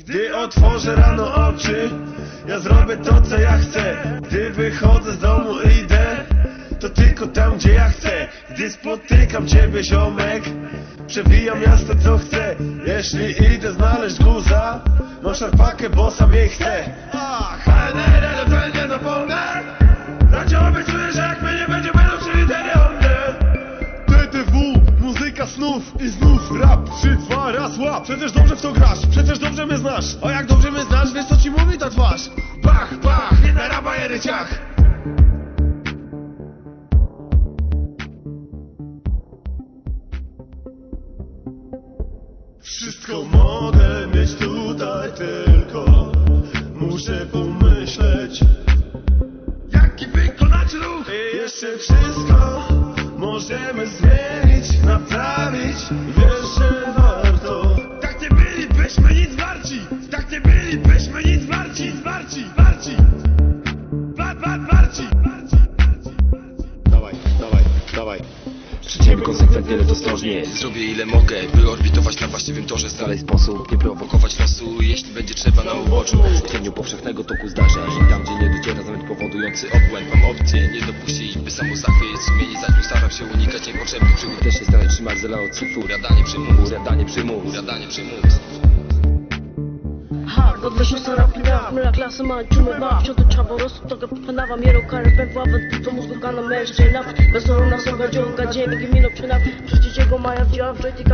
Gdy otworzę rano oczy Ja zrobię to co ja chcę. Gdy wychodzę z domu idę To tylko tam gdzie ja chcę. Gdy spotykam ciebie ziomek Przewijam miasto co chcę. Jeśli idę znaleźć guza No szarpakę bo sam jej chcę. A, HNR, to nie zapomnę snów i znów rap 3, 2, raz łap. Przecież dobrze w to grasz, przecież dobrze mnie znasz. A jak dobrze mnie znasz, wiesz co ci mówi ta twarz? Pach, pach, nie na raba ciach Wszystko mogę mieć tutaj tylko. Muszę pomyśleć Jaki wykonać ruch? jeszcze wszystko możemy zmienić, naprawić Wiesz, że warto. Tak nie bylibyśmy nic warci. Tak nie bylibyśmy nic warci, warci, warci. War, war, warci. Dawaj, dawaj, dawaj. Żyjemy konsekwentnie, lecz ostrożnie. Zrobię ile mogę, by orbitować na właściwym torze. Znaleźć sposób, nie prowokować losu. Jeśli będzie trzeba na uboczu W cieniu powszechnego toku zdarzeń Tam gdzie nie dociera zamęt powodujący Obłęd mam opcję, nie dopuścić by samo zachwyt Sumienie zaćmił, staram się unikać niepotrzebnych przygód Też się staraj trzymać z od cyfru Uradanie przymus, Uradanie przymus uradanie przymus Ha, godność jest rapida, mylak klasy ma dżumy ba Wśród trzeba rozsób, to panawa Mierą karę pewława, to mózgu gana mężczyzna Bez na soga dziołka, dzień gmino go maya vjav Vreti